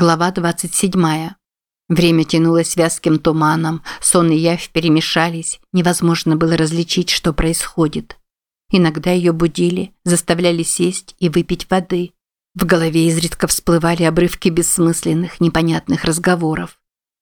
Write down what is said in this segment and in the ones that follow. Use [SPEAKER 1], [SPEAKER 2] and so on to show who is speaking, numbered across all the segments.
[SPEAKER 1] Глава 27. Время тянулось вязким туманом, сон и явь перемешались, невозможно было различить, что происходит. Иногда ее будили, заставляли сесть и выпить воды. В голове изредка всплывали обрывки бессмысленных, непонятных разговоров.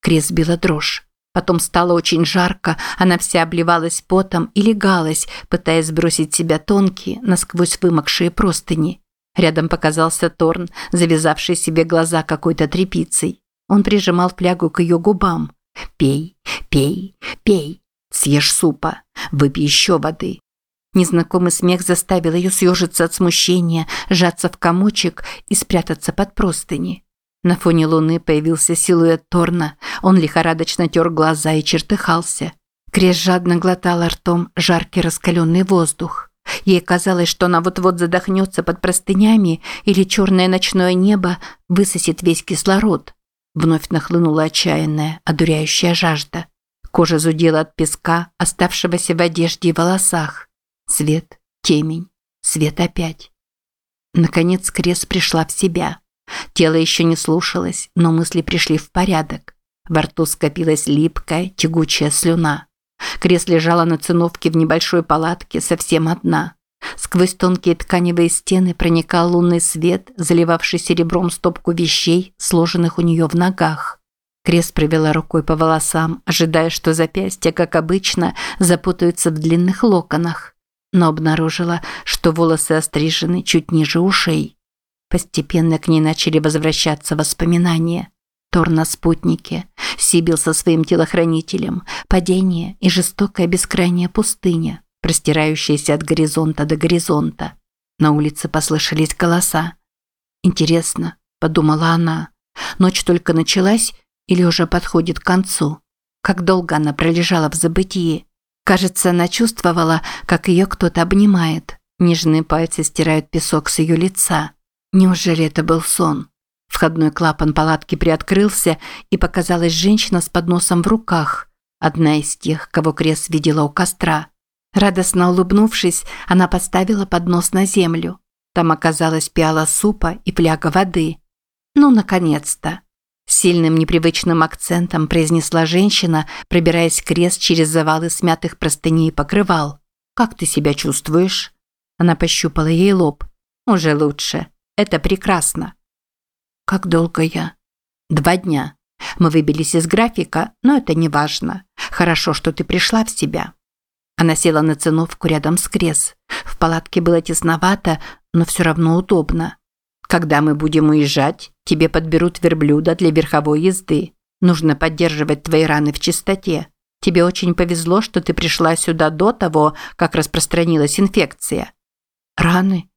[SPEAKER 1] Крес била дрожь. Потом стало очень жарко, она вся обливалась потом и легалась, пытаясь сбросить себя тонкие, насквозь вымокшие простыни. Рядом показался Торн, завязавший себе глаза какой-то тряпицей. Он прижимал флягу к ее губам. «Пей, пей, пей. Съешь супа. Выпей еще воды». Незнакомый смех заставил ее съежиться от смущения, сжаться в комочек и спрятаться под простыни. На фоне луны появился силуэт Торна. Он лихорадочно тер глаза и чертыхался. Крес жадно глотал ртом жаркий раскаленный воздух. Ей казалось, что она вот-вот задохнется под простынями или черное ночное небо высосет весь кислород. Вновь нахлынула отчаянная, одуряющая жажда. Кожа зудела от песка, оставшегося в одежде и волосах. Свет, темень, свет опять. Наконец Крес пришла в себя. Тело еще не слушалось, но мысли пришли в порядок. Во рту скопилась липкая, тягучая слюна. Крес лежала на циновке в небольшой палатке, совсем одна. Сквозь тонкие тканевые стены проникал лунный свет, заливавший серебром стопку вещей, сложенных у нее в ногах. Крес провела рукой по волосам, ожидая, что запястья, как обычно, запутаются в длинных локонах. Но обнаружила, что волосы острижены чуть ниже ушей. Постепенно к ней начали возвращаться воспоминания. Тор на спутнике, Сибил со своим телохранителем, падение и жестокая бескрайняя пустыня, простирающаяся от горизонта до горизонта. На улице послышались голоса. «Интересно», – подумала она, – «ночь только началась или уже подходит к концу? Как долго она пролежала в забытии? Кажется, она чувствовала, как ее кто-то обнимает. Нежные пальцы стирают песок с ее лица. Неужели это был сон?» Входной клапан палатки приоткрылся, и показалась женщина с подносом в руках, одна из тех, кого Крес видела у костра. Радостно улыбнувшись, она поставила поднос на землю. Там оказалась пиала супа и фляга воды. «Ну, наконец-то!» Сильным непривычным акцентом произнесла женщина, пробираясь крест через завалы смятых простыней и покрывал. «Как ты себя чувствуешь?» Она пощупала ей лоб. «Уже лучше. Это прекрасно. Как долго я? Два дня. Мы выбились из графика, но это не важно. Хорошо, что ты пришла в себя. Она села на циновку рядом с Крес. В палатке было тесновато, но все равно удобно. Когда мы будем уезжать, тебе подберут верблюда для верховой езды. Нужно поддерживать твои раны в чистоте. Тебе очень повезло, что ты пришла сюда до того, как распространилась инфекция. Раны?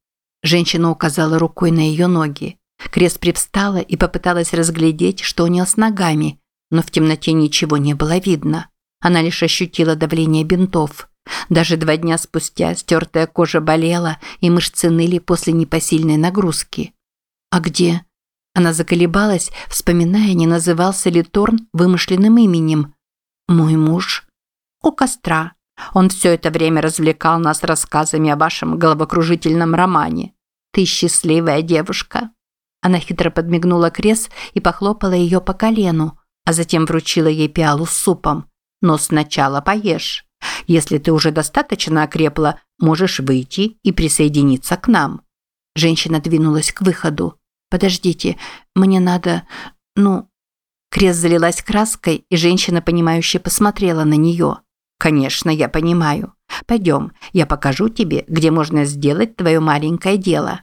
[SPEAKER 1] Женщина указала рукой на ее ноги. Крес привстала и попыталась разглядеть, что у нее с ногами, но в темноте ничего не было видно. Она лишь ощутила давление бинтов. Даже два дня спустя стертая кожа болела, и мышцы ныли после непосильной нагрузки. «А где?» Она заколебалась, вспоминая, не назывался ли Торн вымышленным именем. «Мой муж?» «У костра. Он все это время развлекал нас рассказами о вашем головокружительном романе. Ты счастливая девушка». Она хитро подмигнула Крес и похлопала ее по колену, а затем вручила ей пиалу с супом. «Но сначала поешь. Если ты уже достаточно окрепла, можешь выйти и присоединиться к нам». Женщина двинулась к выходу. «Подождите, мне надо... ну...» Крес залилась краской, и женщина, понимающе посмотрела на нее. «Конечно, я понимаю. Пойдем, я покажу тебе, где можно сделать твое маленькое дело».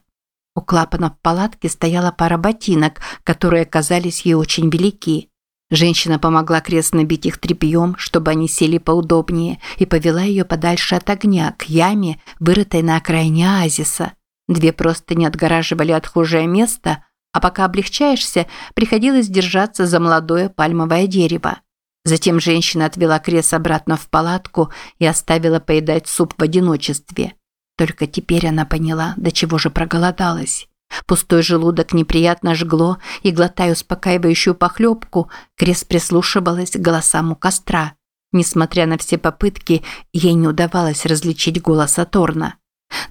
[SPEAKER 1] У клапана в палатке стояла пара ботинок, которые оказались ей очень велики. Женщина помогла крест набить их тряпьем, чтобы они сели поудобнее, и повела ее подальше от огня, к яме, вырытой на окраине оазиса. Две просто не отгораживали отхожее место, а пока облегчаешься, приходилось держаться за молодое пальмовое дерево. Затем женщина отвела крест обратно в палатку и оставила поедать суп в одиночестве. Только теперь она поняла, до чего же проголодалась. Пустой желудок неприятно жгло, и, глотая успокаивающую похлебку, Крес прислушивалась к голосам у костра. Несмотря на все попытки, ей не удавалось различить голос Аторна.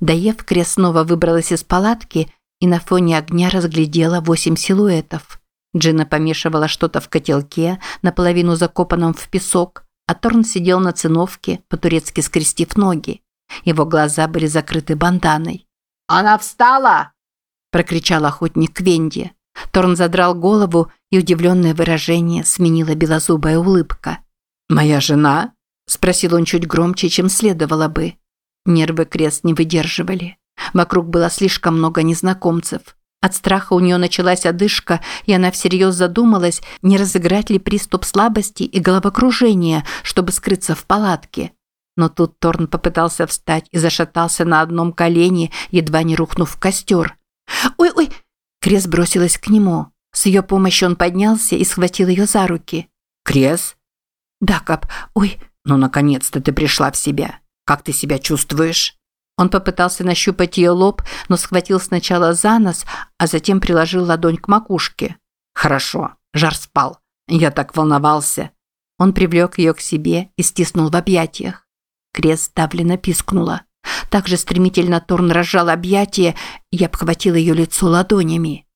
[SPEAKER 1] Доев, Крес снова выбралась из палатки и на фоне огня разглядела восемь силуэтов. Джина помешивала что-то в котелке, наполовину закопанном в песок, а Торн сидел на циновке, по-турецки скрестив ноги. Его глаза были закрыты банданой.
[SPEAKER 2] «Она встала!»
[SPEAKER 1] – прокричал охотник Квенди. Торн задрал голову, и удивленное выражение сменила белозубая улыбка.
[SPEAKER 2] «Моя жена?»
[SPEAKER 1] – спросил он чуть громче, чем следовало бы. Нервы крест не выдерживали. Вокруг было слишком много незнакомцев. От страха у нее началась одышка, и она всерьез задумалась, не разыграть ли приступ слабости и головокружения, чтобы скрыться в палатке. Но тут Торн попытался встать и зашатался на одном колене, едва не рухнув в костер. «Ой-ой!» Крес бросилась к нему. С ее помощью он поднялся и схватил ее за руки.
[SPEAKER 2] «Крес?»
[SPEAKER 1] «Да, Кап. Ой!»
[SPEAKER 2] «Ну, наконец-то ты пришла в себя. Как ты себя чувствуешь?»
[SPEAKER 1] Он попытался нащупать ее лоб, но схватил сначала за нос, а затем приложил ладонь к макушке.
[SPEAKER 2] «Хорошо. Жар спал. Я так волновался».
[SPEAKER 1] Он привлек ее к себе и стиснул в объятиях. Крест давленно пискнула. Так же стремительно Торн разжал объятия и обхватил ее лицо ладонями.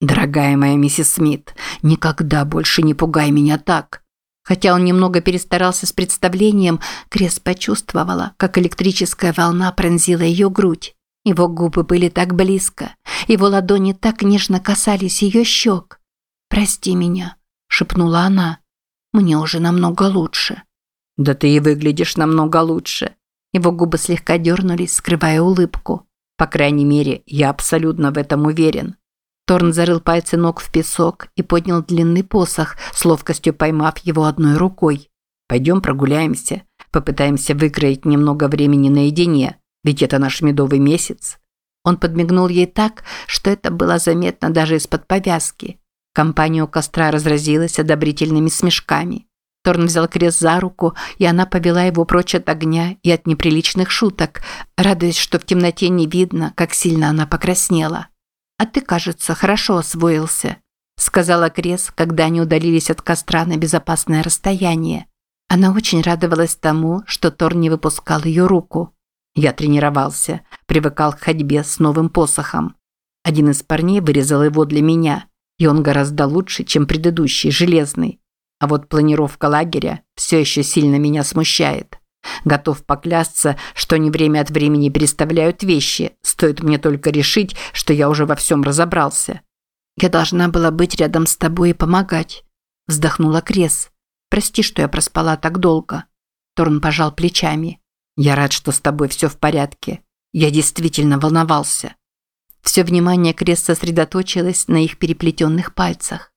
[SPEAKER 2] «Дорогая моя миссис Смит, никогда больше не пугай меня так!»
[SPEAKER 1] Хотя он немного перестарался с представлением, Крес почувствовала, как электрическая волна пронзила ее грудь. Его губы были так близко, его ладони так нежно касались ее щек. «Прости меня», – шепнула она. «Мне уже намного лучше».
[SPEAKER 2] «Да ты и выглядишь намного лучше».
[SPEAKER 1] Его губы слегка дернулись, скрывая улыбку.
[SPEAKER 2] «По крайней мере, я абсолютно в этом уверен».
[SPEAKER 1] Торн зарыл пальцы ног в песок и поднял длинный посох, с ловкостью поймав его одной рукой.
[SPEAKER 2] «Пойдем прогуляемся. Попытаемся выкроить немного времени наедине, ведь это наш медовый месяц».
[SPEAKER 1] Он подмигнул ей так, что это было заметно даже из-под повязки. Компания у костра разразилась одобрительными смешками. Торн взял крест за руку, и она повела его прочь от огня и от неприличных шуток, радуясь, что в темноте не видно, как сильно она покраснела. «А ты, кажется, хорошо освоился», – сказала Крес, когда они удалились от костра на безопасное расстояние. Она очень радовалась тому, что Тор не выпускал ее руку. Я тренировался, привыкал к ходьбе с новым посохом. Один из парней вырезал его для меня, и он гораздо лучше, чем предыдущий, железный. А вот планировка лагеря все еще сильно меня смущает. Готов поклясться, что они время от времени переставляют вещи, стоит мне только решить, что я уже во всем разобрался. «Я должна была быть рядом с тобой и помогать», – вздохнула Крес. «Прости, что я проспала так долго». Торн пожал плечами. «Я рад, что с тобой все в порядке. Я действительно волновался». Все внимание Крес сосредоточилось на их переплетенных пальцах.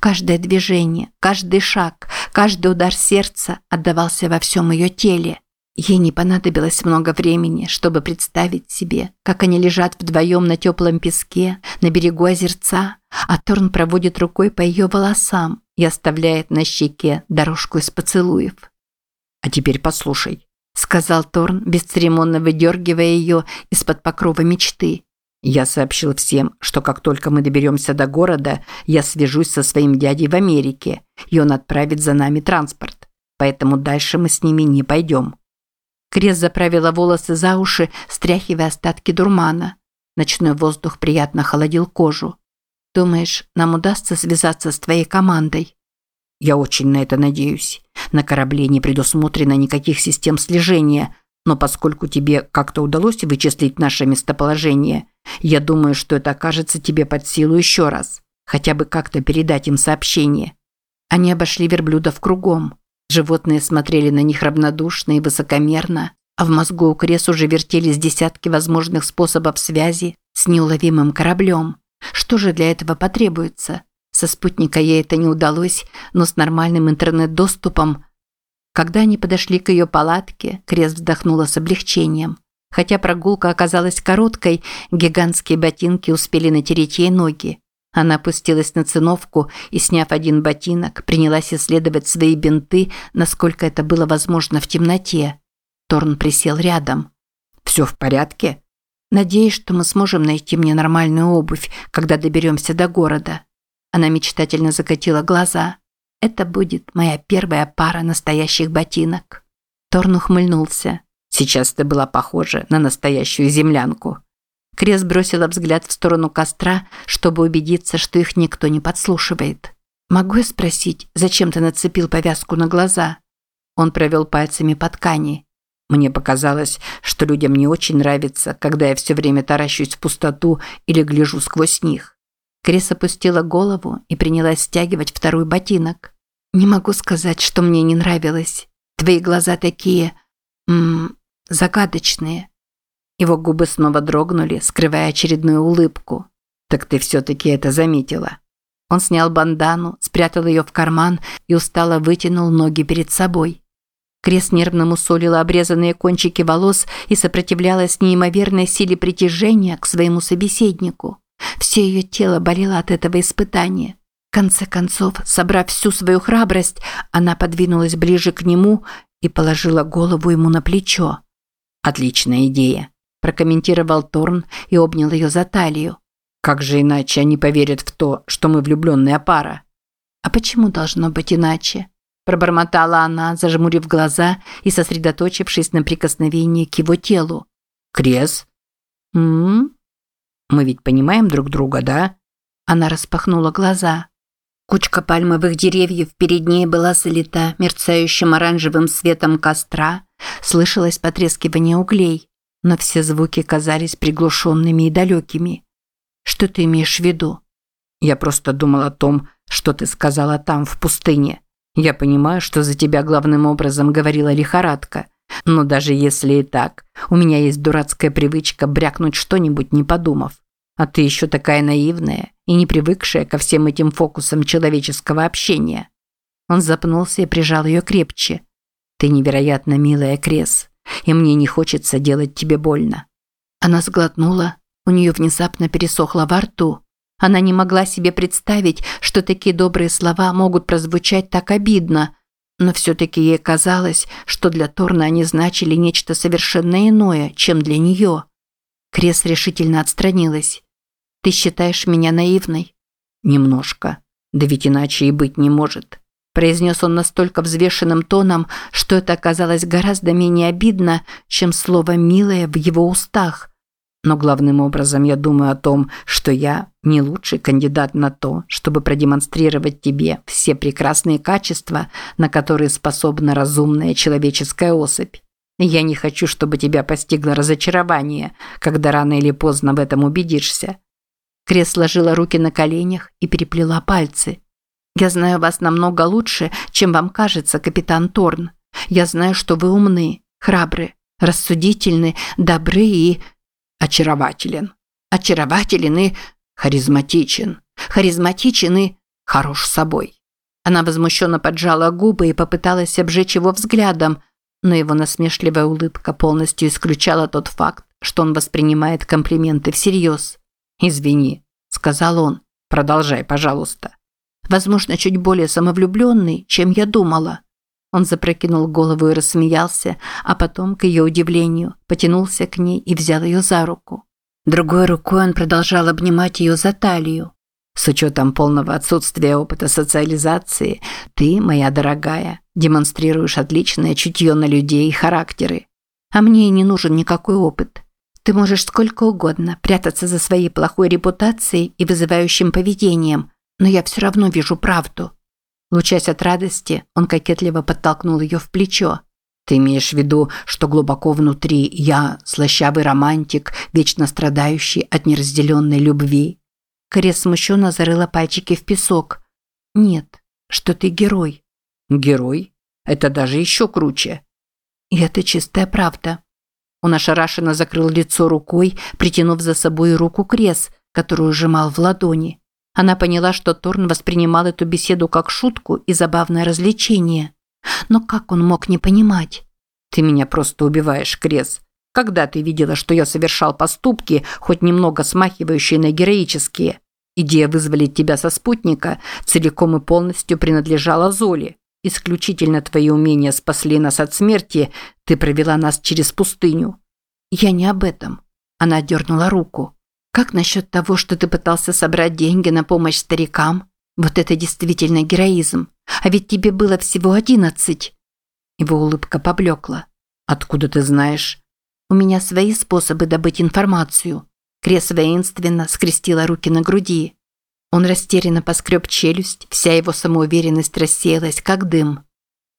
[SPEAKER 1] Каждое движение, каждый шаг, каждый удар сердца отдавался во всем ее теле. Ей не понадобилось много времени, чтобы представить себе, как они лежат вдвоем на теплом песке, на берегу озерца, а Торн проводит рукой по ее волосам и оставляет на щеке дорожку из поцелуев.
[SPEAKER 2] «А теперь послушай», –
[SPEAKER 1] сказал Торн, бесцеремонно выдергивая ее из-под покрова мечты.
[SPEAKER 2] Я сообщил всем, что как только мы доберемся до города, я свяжусь со своим дядей в Америке, и он отправит за нами транспорт. Поэтому дальше мы с ними не пойдем.
[SPEAKER 1] Крес заправила волосы за уши, стряхивая остатки дурмана. Ночной воздух приятно холодил кожу. «Думаешь, нам удастся связаться с твоей командой?»
[SPEAKER 2] «Я очень на это надеюсь. На корабле не предусмотрено никаких систем слежения, но поскольку тебе как-то удалось вычислить наше местоположение, я думаю, что это окажется тебе под силу еще раз. Хотя бы как-то передать им сообщение».
[SPEAKER 1] Они обошли верблюдов кругом. Животные смотрели на них равнодушно и высокомерно, а в мозгу у Крес уже вертелись десятки возможных способов связи с неуловимым кораблем. Что же для этого потребуется? Со спутника ей это не удалось, но с нормальным интернет-доступом когда они подошли к ее палатке, Крест вздохнула с облегчением. Хотя прогулка оказалась короткой, гигантские ботинки успели натереть ей ноги. Она опустилась на циновку и, сняв один ботинок, принялась исследовать свои бинты, насколько это было возможно в темноте. Торн присел рядом.
[SPEAKER 2] «Все в порядке?»
[SPEAKER 1] «Надеюсь, что мы сможем найти мне нормальную обувь, когда доберемся до города». Она мечтательно закатила глаза. Это будет моя первая пара настоящих ботинок. Торн ухмыльнулся.
[SPEAKER 2] Сейчас ты была похожа на настоящую землянку.
[SPEAKER 1] Крес бросила взгляд в сторону костра, чтобы убедиться, что их никто не подслушивает. «Могу я спросить, зачем ты нацепил повязку на глаза?» Он провел пальцами по ткани.
[SPEAKER 2] Мне показалось, что людям не очень нравится, когда я все время таращусь в пустоту или гляжу сквозь них.
[SPEAKER 1] Крис опустила голову и принялась стягивать второй ботинок. «Не могу сказать, что мне не нравилось. Твои глаза такие... М загадочные». Его губы снова дрогнули, скрывая очередную улыбку.
[SPEAKER 2] «Так ты все-таки это заметила?»
[SPEAKER 1] Он снял бандану, спрятал ее в карман и устало вытянул ноги перед собой. Крес нервно мусолила обрезанные кончики волос и сопротивлялась неимоверной силе притяжения к своему собеседнику. Все ее тело болело от этого испытания. Конце концов, собрав всю свою храбрость, она подвинулась ближе к нему и положила голову ему на плечо.
[SPEAKER 2] «Отличная идея», –
[SPEAKER 1] прокомментировал Торн и обнял ее за талию.
[SPEAKER 2] «Как же иначе они поверят в то, что мы влюбленная пара?»
[SPEAKER 1] «А почему должно быть иначе?» Пробормотала она, зажмурив глаза и сосредоточившись на прикосновении к его телу.
[SPEAKER 2] «Крес?»
[SPEAKER 1] «М-м-м?»
[SPEAKER 2] «Мы ведь понимаем друг друга, да?»
[SPEAKER 1] Она распахнула глаза. Кучка пальмовых деревьев перед ней была залита мерцающим оранжевым светом костра, слышалось потрескивание углей, но все звуки казались приглушенными и далекими. «Что ты имеешь в виду?»
[SPEAKER 2] «Я просто думал о том, что ты сказала там, в пустыне. Я понимаю, что за тебя главным образом говорила лихорадка. Но даже если и так, у меня есть дурацкая привычка брякнуть что-нибудь, не подумав. А ты еще такая наивная и не привыкшая ко всем этим фокусам человеческого общения.
[SPEAKER 1] Он запнулся и прижал ее крепче.
[SPEAKER 2] Ты невероятно милая, Крес, и мне не хочется делать тебе больно.
[SPEAKER 1] Она сглотнула, у нее внезапно пересохло во рту. Она не могла себе представить, что такие добрые слова могут прозвучать так обидно, но все-таки ей казалось, что для Торна они значили нечто совершенно иное, чем для нее. Крес решительно отстранилась. «Ты считаешь меня наивной?»
[SPEAKER 2] «Немножко. Да ведь иначе и быть не может»,
[SPEAKER 1] произнес он настолько взвешенным тоном, что это оказалось гораздо менее обидно, чем слово «милое» в его устах –
[SPEAKER 2] но главным образом я думаю о том, что я не лучший кандидат на то, чтобы продемонстрировать тебе все прекрасные качества, на которые способна разумная человеческая особь. Я не хочу, чтобы тебя постигло разочарование, когда рано или поздно в этом убедишься.
[SPEAKER 1] Крес сложила руки на коленях и переплела пальцы. «Я знаю вас намного лучше, чем вам кажется, капитан Торн. Я знаю, что вы умны, храбры, рассудительны, добры и очарователен. Очарователен и харизматичен. Харизматичен и хорош собой. Она возмущенно поджала губы и попыталась обжечь его взглядом, но его насмешливая улыбка полностью исключала тот факт, что он воспринимает комплименты всерьез.
[SPEAKER 2] «Извини», – сказал он. «Продолжай, пожалуйста».
[SPEAKER 1] Возможно, чуть более самовлюбленный, чем я думала. Он запрокинул голову и рассмеялся, а потом, к ее удивлению, потянулся к ней и взял ее за руку. Другой рукой он продолжал обнимать ее за талию.
[SPEAKER 2] «С учетом полного отсутствия опыта социализации, ты, моя дорогая, демонстрируешь отличное чутье на людей и характеры.
[SPEAKER 1] А мне и не нужен никакой опыт. Ты можешь сколько угодно прятаться за своей плохой репутацией и вызывающим поведением, но я все равно вижу правду. Лучась от радости, он кокетливо подтолкнул ее в плечо.
[SPEAKER 2] «Ты имеешь в виду, что глубоко внутри я слащавый романтик, вечно страдающий от неразделенной любви?»
[SPEAKER 1] Крес смущенно зарыла пальчики в песок. «Нет, что ты герой».
[SPEAKER 2] «Герой? Это даже еще круче».
[SPEAKER 1] «И это чистая правда». Он ошарашенно закрыл лицо рукой, притянув за собой руку Крес, которую сжимал в ладони. Она поняла, что Торн воспринимал эту беседу как шутку и забавное развлечение. Но как он мог не понимать?
[SPEAKER 2] «Ты меня просто убиваешь, Крес. Когда ты видела, что я совершал поступки, хоть немного смахивающие на героические? Идея вызволить тебя со спутника целиком и полностью принадлежала Золе. Исключительно твои умения спасли нас от смерти, ты провела нас через пустыню».
[SPEAKER 1] «Я не об этом». Она дернула руку. Как насчет того, что ты пытался собрать деньги на помощь старикам? Вот это действительно героизм. А ведь тебе было всего одиннадцать. Его улыбка поблекла.
[SPEAKER 2] Откуда ты знаешь?
[SPEAKER 1] У меня свои способы добыть информацию. Крес воинственно скрестила руки на груди. Он растерянно поскреб челюсть, вся его самоуверенность рассеялась, как дым.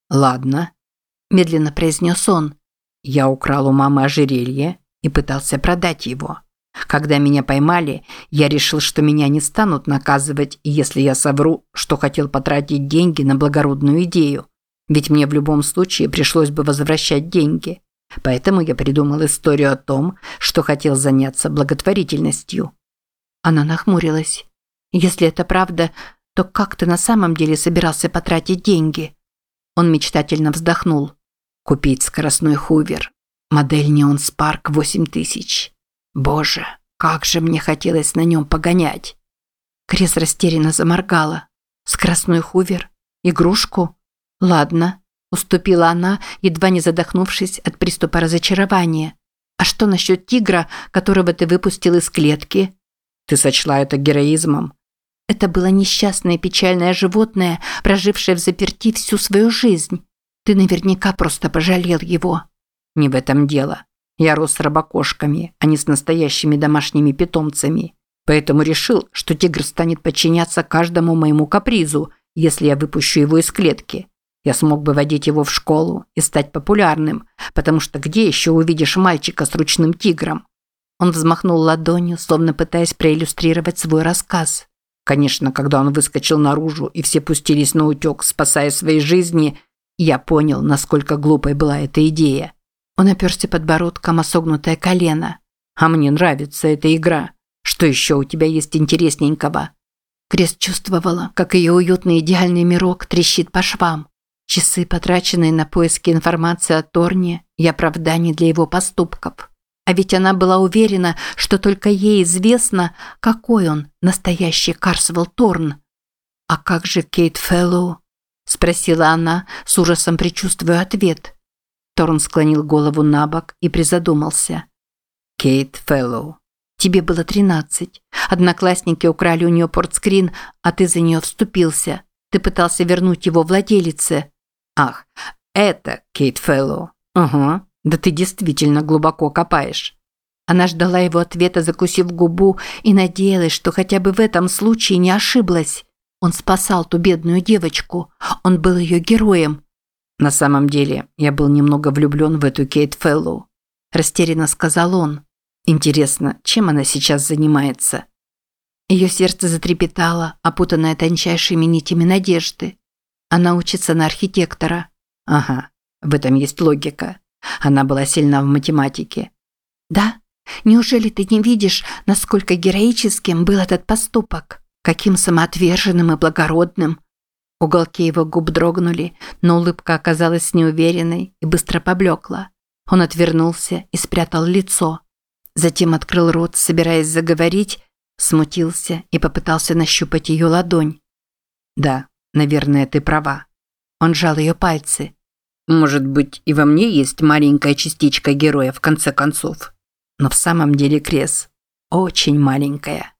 [SPEAKER 2] «Ладно», – медленно произнес он. «Я украл у мамы ожерелье и пытался продать его. Когда меня поймали, я решил, что меня не станут наказывать, если я совру, что хотел потратить деньги на благородную идею. Ведь мне в любом случае пришлось бы возвращать деньги. Поэтому я придумал историю о том, что хотел заняться благотворительностью».
[SPEAKER 1] Она нахмурилась. «Если это правда, то как ты на самом деле собирался потратить деньги?»
[SPEAKER 2] Он мечтательно вздохнул. «Купить скоростной хувер. Модель Neon Spark 8000. Боже, как же мне хотелось на нем погонять!»
[SPEAKER 1] Крес растерянно заморгала. «Скоростной хувер? Игрушку? Ладно, уступила она, едва не задохнувшись от приступа разочарования. А что насчет тигра, которого ты выпустил из клетки?
[SPEAKER 2] Ты сочла это героизмом?
[SPEAKER 1] Это было несчастное печальное животное, прожившее в заперти всю свою жизнь. Ты наверняка просто пожалел его.
[SPEAKER 2] Не в этом дело. Я рос с рабокошками, а не с настоящими домашними питомцами. Поэтому решил, что тигр станет подчиняться каждому моему капризу, если я выпущу его из клетки. Я смог бы водить его в школу и стать популярным, потому что где еще увидишь мальчика с ручным тигром?
[SPEAKER 1] Он взмахнул ладонью, словно пытаясь проиллюстрировать свой рассказ.
[SPEAKER 2] Конечно, когда он выскочил наружу и все пустились на утек, спасая свои жизни, я понял, насколько глупой была эта идея.
[SPEAKER 1] Он оперся подбородком о согнутое колено.
[SPEAKER 2] «А мне нравится эта игра. Что еще у тебя есть интересненького?»
[SPEAKER 1] Крест чувствовала, как ее уютный идеальный мирок трещит по швам. Часы, потраченные на поиски информации о Торне и оправданий для его поступков. А ведь она была уверена, что только ей известно, какой он, настоящий Карсвелл Торн. «А как же Кейт Фэллоу?» – спросила она, с ужасом предчувствуя ответ.
[SPEAKER 2] Торн склонил голову на бок и призадумался. «Кейт Фэллоу».
[SPEAKER 1] «Тебе было тринадцать. Одноклассники украли у нее портскрин, а ты за нее вступился. Ты пытался вернуть его владелице.
[SPEAKER 2] Ах, это Кейт Фэллоу. Угу. Да ты действительно глубоко копаешь.
[SPEAKER 1] Она ждала его ответа, закусив губу, и надеялась, что хотя бы в этом случае не ошиблась. Он спасал ту бедную девочку. Он был ее героем.
[SPEAKER 2] На самом деле, я был немного влюблен в эту Кейт Фэллоу. Растерянно сказал он. Интересно, чем она сейчас занимается?
[SPEAKER 1] Ее сердце затрепетало, опутанное тончайшими нитями надежды. Она учится на архитектора.
[SPEAKER 2] Ага, в этом есть логика. Она была сильна в математике.
[SPEAKER 1] Да? Неужели ты не видишь, насколько героическим был этот поступок? Каким самоотверженным и благородным? Уголки его губ дрогнули, но улыбка оказалась неуверенной и быстро поблекла. Он отвернулся и спрятал лицо. Затем открыл рот, собираясь заговорить, смутился и попытался нащупать ее ладонь.
[SPEAKER 2] Да, Наверное, ты права.
[SPEAKER 1] Он сжал ее пальцы.
[SPEAKER 2] Может быть, и во мне есть маленькая частичка героя в конце концов. Но в самом деле Крес очень маленькая.